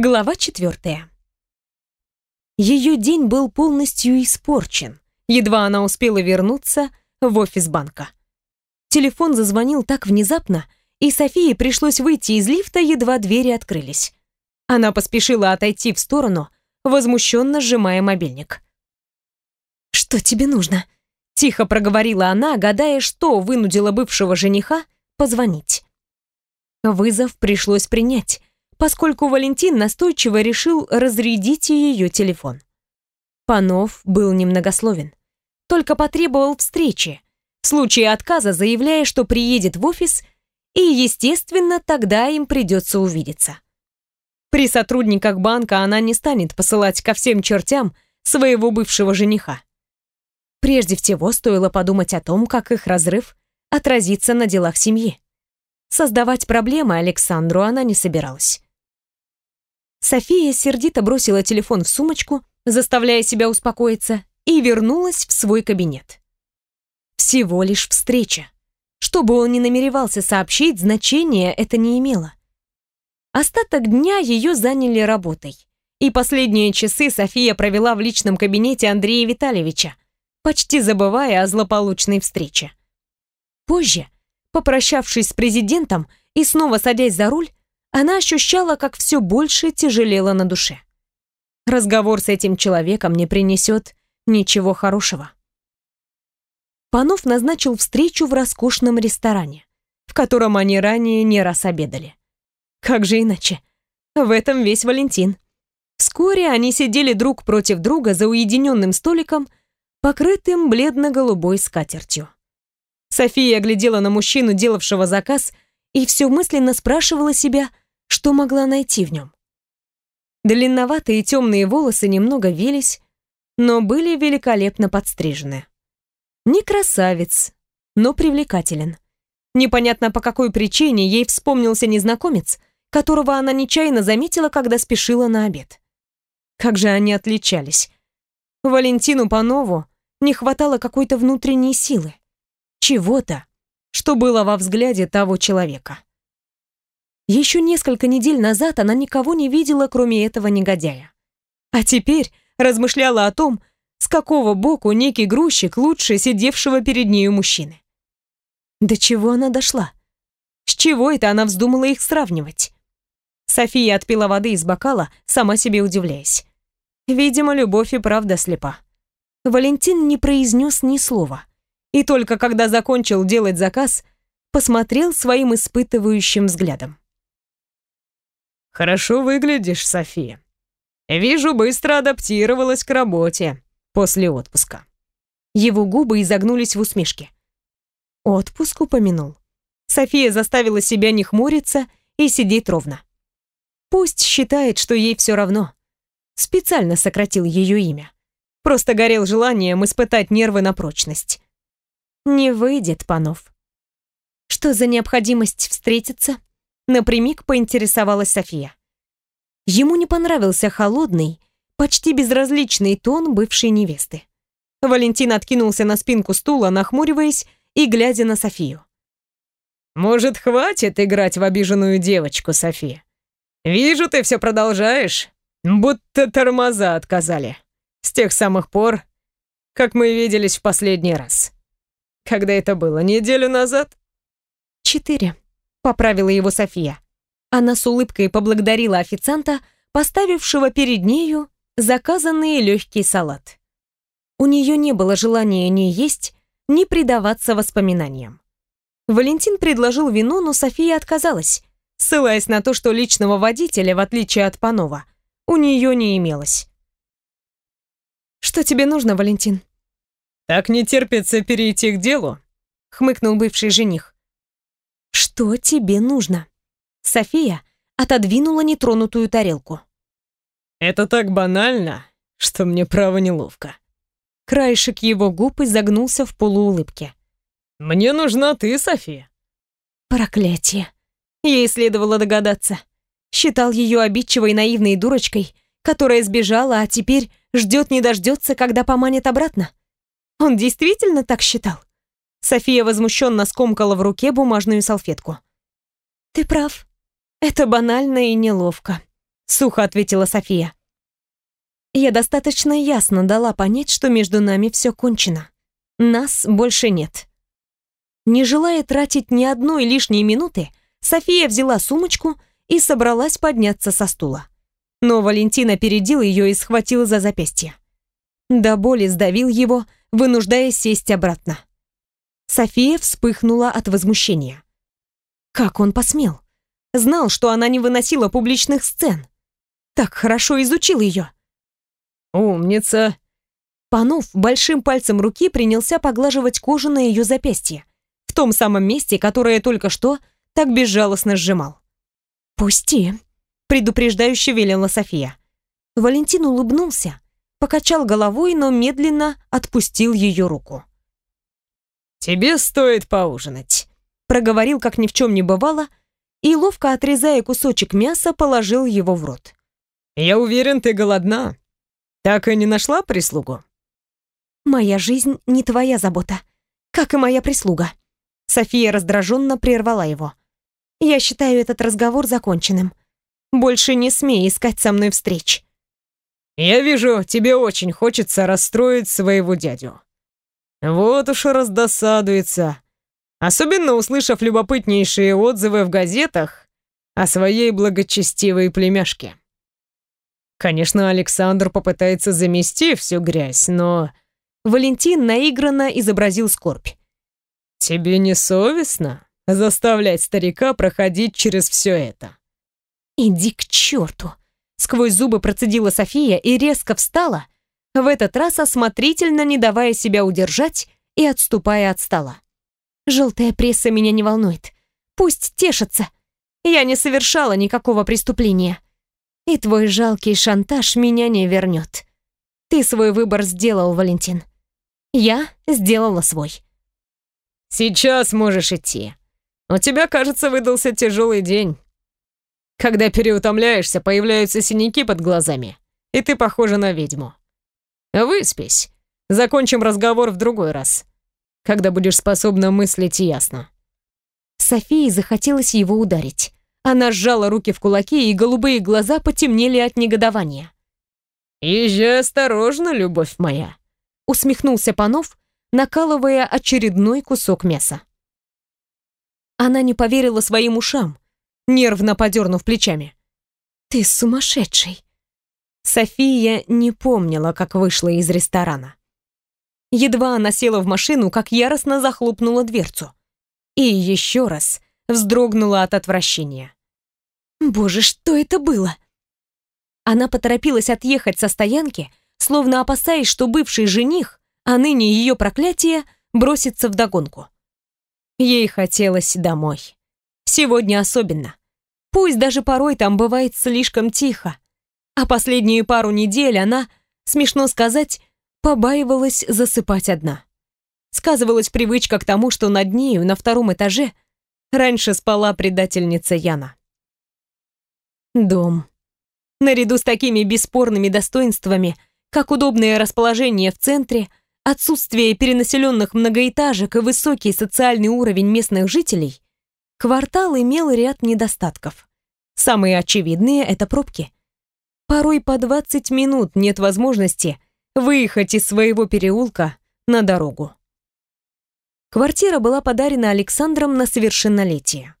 Глава четвертая. Ее день был полностью испорчен. Едва она успела вернуться в офис банка. Телефон зазвонил так внезапно, и Софии пришлось выйти из лифта, едва двери открылись. Она поспешила отойти в сторону, возмущенно сжимая мобильник. «Что тебе нужно?» — тихо проговорила она, гадая, что вынудило бывшего жениха позвонить. Вызов пришлось принять, поскольку Валентин настойчиво решил разрядить ее телефон. Панов был немногословен. Только потребовал встречи, в случае отказа заявляя, что приедет в офис, и, естественно, тогда им придется увидеться. При сотрудниках банка она не станет посылать ко всем чертям своего бывшего жениха. Прежде всего, стоило подумать о том, как их разрыв отразится на делах семьи. Создавать проблемы Александру она не собиралась. София сердито бросила телефон в сумочку, заставляя себя успокоиться, и вернулась в свой кабинет. Всего лишь встреча. Что бы он ни намеревался сообщить, значения это не имело. Остаток дня ее заняли работой. И последние часы София провела в личном кабинете Андрея Витальевича, почти забывая о злополучной встрече. Позже, попрощавшись с президентом и снова садясь за руль, она ощущала, как все больше тяжелело на душе. Разговор с этим человеком не принесет ничего хорошего. Панов назначил встречу в роскошном ресторане, в котором они ранее не раз обедали. Как же иначе? В этом весь Валентин. Вскоре они сидели друг против друга за уединенным столиком, покрытым бледно-голубой скатертью. София глядела на мужчину, делавшего заказ, и все мысленно спрашивала себя, что могла найти в нем. Длинноватые темные волосы немного велись, но были великолепно подстрижены. Не красавец, но привлекателен. Непонятно по какой причине ей вспомнился незнакомец, которого она нечаянно заметила, когда спешила на обед. Как же они отличались. Валентину Панову не хватало какой-то внутренней силы, чего-то, что было во взгляде того человека. Еще несколько недель назад она никого не видела, кроме этого негодяя. А теперь размышляла о том, с какого боку некий грузчик лучше сидевшего перед нею мужчины. До чего она дошла? С чего это она вздумала их сравнивать? София отпила воды из бокала, сама себе удивляясь. Видимо, любовь и правда слепа. Валентин не произнес ни слова. И только когда закончил делать заказ, посмотрел своим испытывающим взглядом. «Хорошо выглядишь, София. Вижу, быстро адаптировалась к работе после отпуска». Его губы изогнулись в усмешке. Отпуск упомянул. София заставила себя не хмуриться и сидеть ровно. Пусть считает, что ей все равно. Специально сократил ее имя. Просто горел желанием испытать нервы на прочность. Не выйдет, Панов. Что за необходимость встретиться? Напрямик поинтересовалась София. Ему не понравился холодный, почти безразличный тон бывшей невесты. Валентин откинулся на спинку стула, нахмуриваясь и глядя на Софию. «Может, хватит играть в обиженную девочку, София? Вижу, ты все продолжаешь, будто тормоза отказали. С тех самых пор, как мы виделись в последний раз. Когда это было, неделю назад?» «Четыре», поправила его София. Она с улыбкой поблагодарила официанта, поставившего перед нею заказанный легкий салат. У нее не было желания ни есть, ни предаваться воспоминаниям. Валентин предложил вино, но София отказалась, ссылаясь на то, что личного водителя, в отличие от Панова, у нее не имелось. «Что тебе нужно, Валентин?» «Так не терпится перейти к делу», — хмыкнул бывший жених. «Что тебе нужно?» София отодвинула нетронутую тарелку. «Это так банально, что мне право неловко». Краешек его губ изогнулся в полуулыбке. «Мне нужна ты, София». Проклятие. Ей следовало догадаться. Считал ее обидчивой наивной дурочкой, которая сбежала, а теперь ждет не дождется, когда поманит обратно. Он действительно так считал? София возмущенно скомкала в руке бумажную салфетку. «Ты прав. Это банально и неловко», сухо ответила София. Я достаточно ясно дала понять, что между нами все кончено. Нас больше нет. Не желая тратить ни одной лишней минуты, София взяла сумочку и собралась подняться со стула. Но Валентин опередил ее и схватил за запястье. До боли сдавил его, вынуждая сесть обратно. София вспыхнула от возмущения. Как он посмел? Знал, что она не выносила публичных сцен. Так хорошо изучил ее. «Умница!» Панов большим пальцем руки принялся поглаживать кожу на ее запястье, в том самом месте, которое только что так безжалостно сжимал. «Пусти», — предупреждающе велела София. Валентин улыбнулся, покачал головой, но медленно отпустил ее руку. «Тебе стоит поужинать», — проговорил, как ни в чем не бывало, и, ловко отрезая кусочек мяса, положил его в рот. «Я уверен, ты голодна. Так и не нашла прислугу?» «Моя жизнь не твоя забота, как и моя прислуга». София раздраженно прервала его. «Я считаю этот разговор законченным. Больше не смей искать со мной встреч». «Я вижу, тебе очень хочется расстроить своего дядю. Вот уж и раздосадуется, особенно услышав любопытнейшие отзывы в газетах о своей благочестивой племяшке. Конечно, Александр попытается замести всю грязь, но... Валентин наигранно изобразил скорбь. «Тебе не совестно заставлять старика проходить через все это?» «Иди к черту!» Сквозь зубы процедила София и резко встала, в этот раз осмотрительно не давая себя удержать и отступая от стола. «Желтая пресса меня не волнует. Пусть тешится. Я не совершала никакого преступления. И твой жалкий шантаж меня не вернет. Ты свой выбор сделал, Валентин. Я сделала свой. Сейчас можешь идти. У тебя, кажется, выдался тяжелый день. Когда переутомляешься, появляются синяки под глазами, и ты похожа на ведьму. Выспись. Закончим разговор в другой раз, когда будешь способна мыслить ясно. Софии захотелось его ударить. Она сжала руки в кулаки, и голубые глаза потемнели от негодования. «Езжай осторожно, любовь моя», — усмехнулся Панов, накалывая очередной кусок мяса. Она не поверила своим ушам, нервно подернув плечами. «Ты сумасшедший!» София не помнила, как вышла из ресторана. Едва она села в машину, как яростно захлопнула дверцу. И еще раз вздрогнула от отвращения. Боже, что это было? Она поторопилась отъехать со стоянки, словно опасаясь, что бывший жених, а ныне ее проклятие, бросится в догонку. Ей хотелось домой. Сегодня особенно. Пусть даже порой там бывает слишком тихо. А последнюю пару недель она, смешно сказать, побаивалась засыпать одна. Сказывалась привычка к тому, что над нею на втором этаже раньше спала предательница Яна. Дом. Наряду с такими бесспорными достоинствами, как удобное расположение в центре, отсутствие перенаселенных многоэтажек и высокий социальный уровень местных жителей, квартал имел ряд недостатков. Самые очевидные — это пробки. Порой по 20 минут нет возможности выехать из своего переулка на дорогу. Квартира была подарена Александром на совершеннолетие.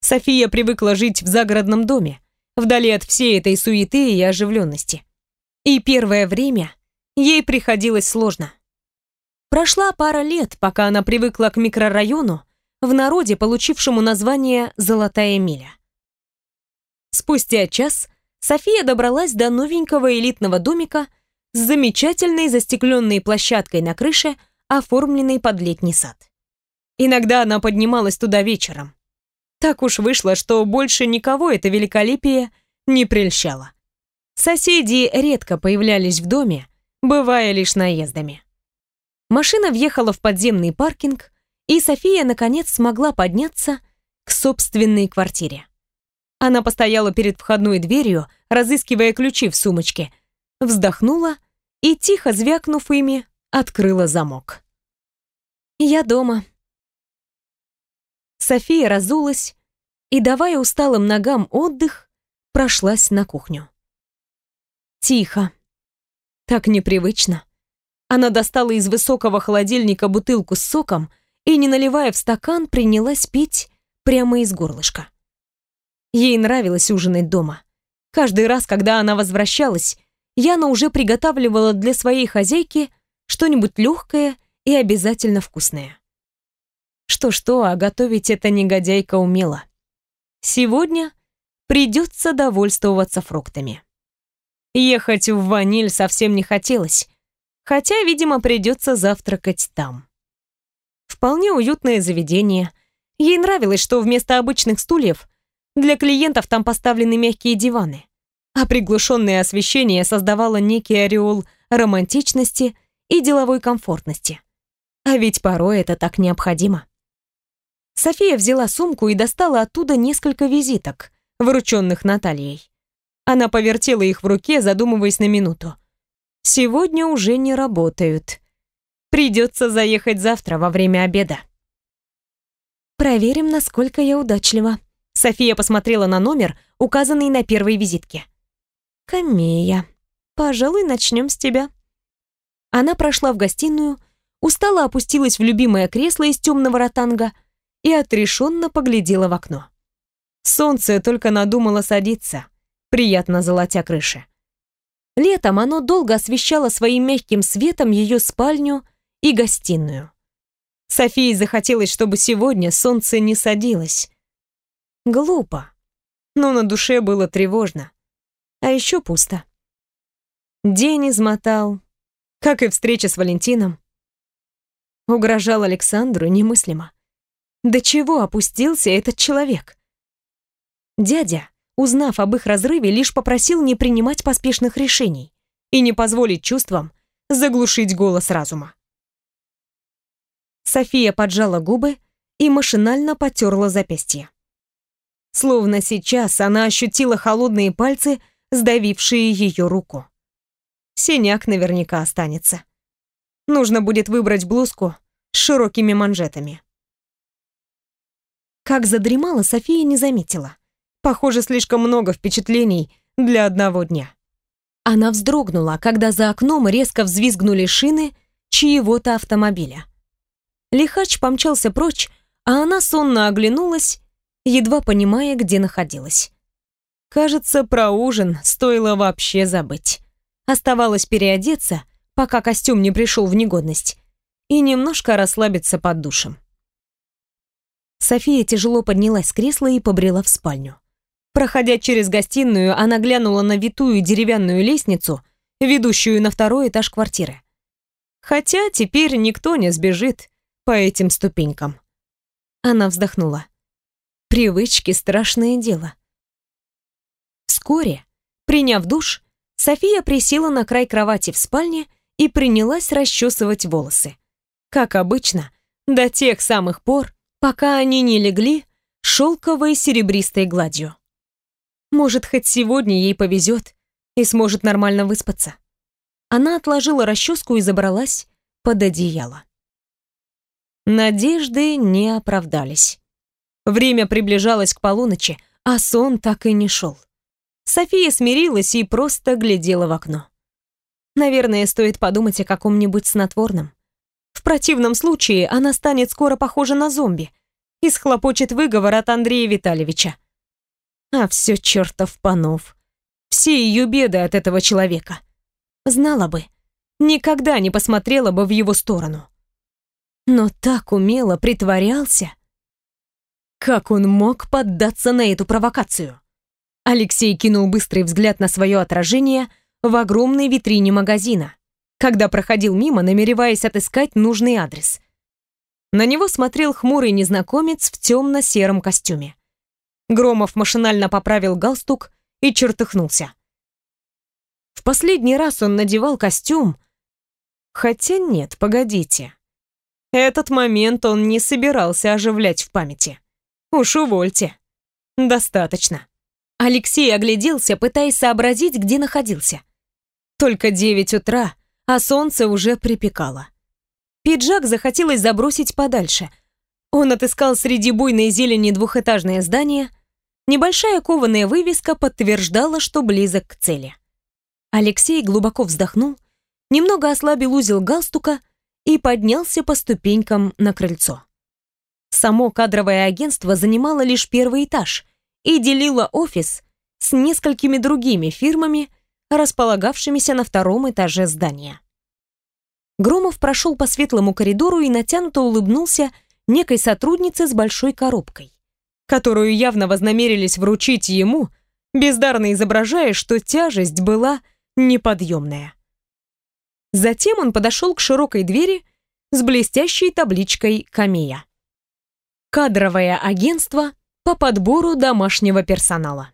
София привыкла жить в загородном доме, вдали от всей этой суеты и оживленности. И первое время ей приходилось сложно. Прошла пара лет, пока она привыкла к микрорайону, в народе получившему название «Золотая миля». Спустя час София добралась до новенького элитного домика с замечательной застекленной площадкой на крыше, оформленной под летний сад. Иногда она поднималась туда вечером, так уж вышло, что больше никого это великолепие не прельщало. Соседи редко появлялись в доме, бывая лишь наездами. Машина въехала в подземный паркинг, и София, наконец, смогла подняться к собственной квартире. Она постояла перед входной дверью, разыскивая ключи в сумочке, вздохнула и, тихо звякнув ими, открыла замок. «Я дома», София разулась и, давая усталым ногам отдых, прошлась на кухню. Тихо. Так непривычно. Она достала из высокого холодильника бутылку с соком и, не наливая в стакан, принялась пить прямо из горлышка. Ей нравилось ужинать дома. Каждый раз, когда она возвращалась, Яна уже приготавливала для своей хозяйки что-нибудь легкое и обязательно вкусное. Что-что, а готовить эта негодяйка умела. Сегодня придется довольствоваться фруктами. Ехать в ваниль совсем не хотелось, хотя, видимо, придется завтракать там. Вполне уютное заведение. Ей нравилось, что вместо обычных стульев для клиентов там поставлены мягкие диваны, а приглушенное освещение создавало некий ореол романтичности и деловой комфортности. А ведь порой это так необходимо. София взяла сумку и достала оттуда несколько визиток, врученных Натальей. Она повертела их в руке, задумываясь на минуту. Сегодня уже не работают. Придется заехать завтра во время обеда. Проверим, насколько я удачлива. София посмотрела на номер, указанный на первой визитке. Камея. Пожалуй, начнем с тебя. Она прошла в гостиную, устало опустилась в любимое кресло из темного ротанга и отрешенно поглядела в окно. Солнце только надумало садиться, приятно золотя крыши. Летом оно долго освещало своим мягким светом ее спальню и гостиную. Софии захотелось, чтобы сегодня солнце не садилось. Глупо, но на душе было тревожно. А еще пусто. День измотал, как и встреча с Валентином. Угрожал Александру немыслимо. До чего опустился этот человек? Дядя, узнав об их разрыве, лишь попросил не принимать поспешных решений и не позволить чувствам заглушить голос разума. София поджала губы и машинально потерла запястье. Словно сейчас она ощутила холодные пальцы, сдавившие ее руку. Синяк наверняка останется. Нужно будет выбрать блузку с широкими манжетами. Как задремала, София не заметила. Похоже, слишком много впечатлений для одного дня. Она вздрогнула, когда за окном резко взвизгнули шины чьего-то автомобиля. Лихач помчался прочь, а она сонно оглянулась, едва понимая, где находилась. Кажется, про ужин стоило вообще забыть. Оставалось переодеться, пока костюм не пришел в негодность, и немножко расслабиться под душем. София тяжело поднялась с кресла и побрела в спальню. Проходя через гостиную, она глянула на витую деревянную лестницу, ведущую на второй этаж квартиры. Хотя теперь никто не сбежит по этим ступенькам. Она вздохнула. Привычки — страшное дело. Вскоре, приняв душ, София присела на край кровати в спальне и принялась расчесывать волосы. Как обычно, до тех самых пор, пока они не легли шелковой серебристой гладью. Может, хоть сегодня ей повезет и сможет нормально выспаться. Она отложила расческу и забралась под одеяло. Надежды не оправдались. Время приближалось к полуночи, а сон так и не шел. София смирилась и просто глядела в окно. Наверное, стоит подумать о каком-нибудь снотворном. В противном случае она станет скоро похожа на зомби и схлопочет выговор от Андрея Витальевича. А все чертов панов. Все ее беды от этого человека. Знала бы, никогда не посмотрела бы в его сторону. Но так умело притворялся. Как он мог поддаться на эту провокацию? Алексей кинул быстрый взгляд на свое отражение в огромной витрине магазина когда проходил мимо, намереваясь отыскать нужный адрес. На него смотрел хмурый незнакомец в темно-сером костюме. Громов машинально поправил галстук и чертыхнулся. В последний раз он надевал костюм. Хотя нет, погодите. Этот момент он не собирался оживлять в памяти. Уж увольте. Достаточно. Алексей огляделся, пытаясь сообразить, где находился. Только девять утра, а солнце уже припекало. Пиджак захотелось забросить подальше. Он отыскал среди буйной зелени двухэтажное здание, Небольшая кованая вывеска подтверждала, что близок к цели. Алексей глубоко вздохнул, немного ослабил узел галстука и поднялся по ступенькам на крыльцо. Само кадровое агентство занимало лишь первый этаж и делило офис с несколькими другими фирмами, располагавшимися на втором этаже здания. Громов прошел по светлому коридору и натянуто улыбнулся некой сотруднице с большой коробкой, которую явно вознамерились вручить ему, бездарно изображая, что тяжесть была неподъемная. Затем он подошел к широкой двери с блестящей табличкой «Камея». Кадровое агентство по подбору домашнего персонала.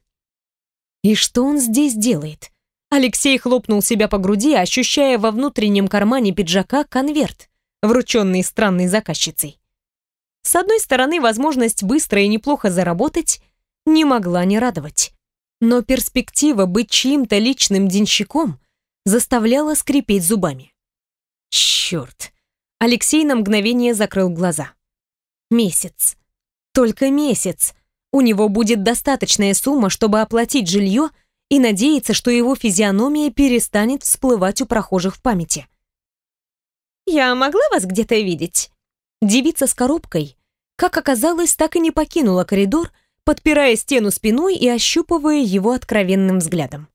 И что он здесь делает? Алексей хлопнул себя по груди, ощущая во внутреннем кармане пиджака конверт, врученный странной заказчицей. С одной стороны, возможность быстро и неплохо заработать не могла не радовать. Но перспектива быть чьим-то личным денщиком заставляла скрипеть зубами. Черт! Алексей на мгновение закрыл глаза. Месяц. Только месяц. У него будет достаточная сумма, чтобы оплатить жилье и надеяться, что его физиономия перестанет всплывать у прохожих в памяти. «Я могла вас где-то видеть?» Девица с коробкой, как оказалось, так и не покинула коридор, подпирая стену спиной и ощупывая его откровенным взглядом.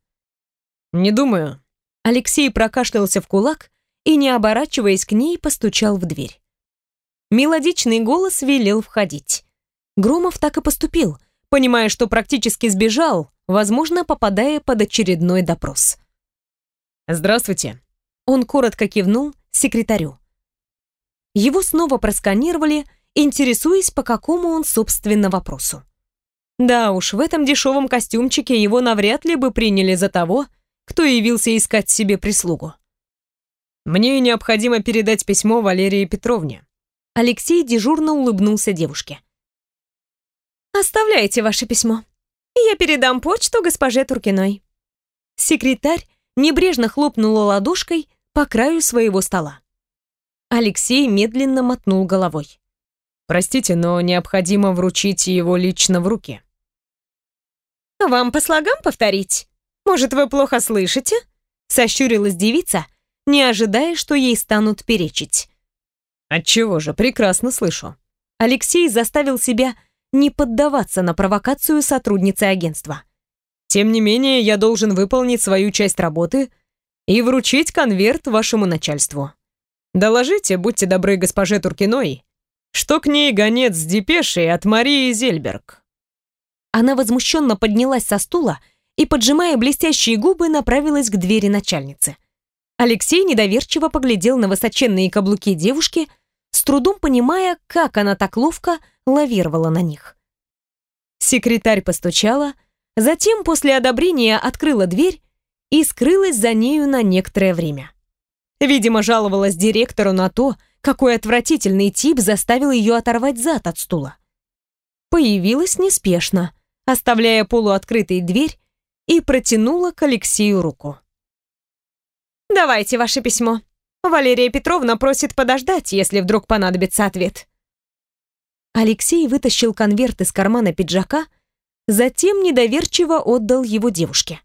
«Не думаю». Алексей прокашлялся в кулак и, не оборачиваясь к ней, постучал в дверь. Мелодичный голос велел входить. Громов так и поступил, понимая, что практически сбежал, возможно, попадая под очередной допрос. «Здравствуйте». Он коротко кивнул секретарю. Его снова просканировали, интересуясь, по какому он, собственно, вопросу. Да уж, в этом дешевом костюмчике его навряд ли бы приняли за того, кто явился искать себе прислугу. «Мне необходимо передать письмо Валерии Петровне». Алексей дежурно улыбнулся девушке. «Оставляйте ваше письмо», я передам почту госпоже Туркиной». Секретарь небрежно хлопнула ладошкой по краю своего стола. Алексей медленно мотнул головой. «Простите, но необходимо вручить его лично в руки». «Вам по слогам повторить? Может, вы плохо слышите?» Сощурилась девица, не ожидая, что ей станут перечить. «Отчего же, прекрасно слышу». Алексей заставил себя не поддаваться на провокацию сотрудницы агентства. Тем не менее, я должен выполнить свою часть работы и вручить конверт вашему начальству. Доложите, будьте добры госпоже Туркиной, что к ней гонец с депешей от Марии Зельберг. Она возмущенно поднялась со стула и, поджимая блестящие губы, направилась к двери начальницы. Алексей недоверчиво поглядел на высоченные каблуки девушки, с трудом понимая, как она так ловко лавировала на них. Секретарь постучала, затем после одобрения открыла дверь и скрылась за нею на некоторое время. Видимо, жаловалась директору на то, какой отвратительный тип заставил ее оторвать зад от стула. Появилась неспешно, оставляя полуоткрытой дверь, и протянула к Алексею руку. «Давайте ваше письмо», Валерия Петровна просит подождать, если вдруг понадобится ответ. Алексей вытащил конверт из кармана пиджака, затем недоверчиво отдал его девушке.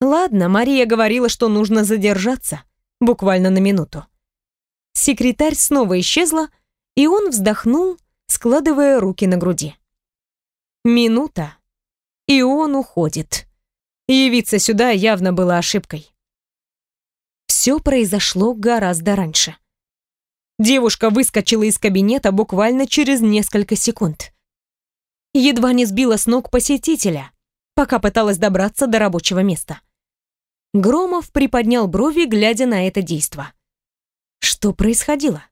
Ладно, Мария говорила, что нужно задержаться, буквально на минуту. Секретарь снова исчезла, и он вздохнул, складывая руки на груди. Минута, и он уходит. Явиться сюда явно было ошибкой все произошло гораздо раньше. Девушка выскочила из кабинета буквально через несколько секунд. Едва не сбила с ног посетителя, пока пыталась добраться до рабочего места. Громов приподнял брови, глядя на это действо. Что происходило?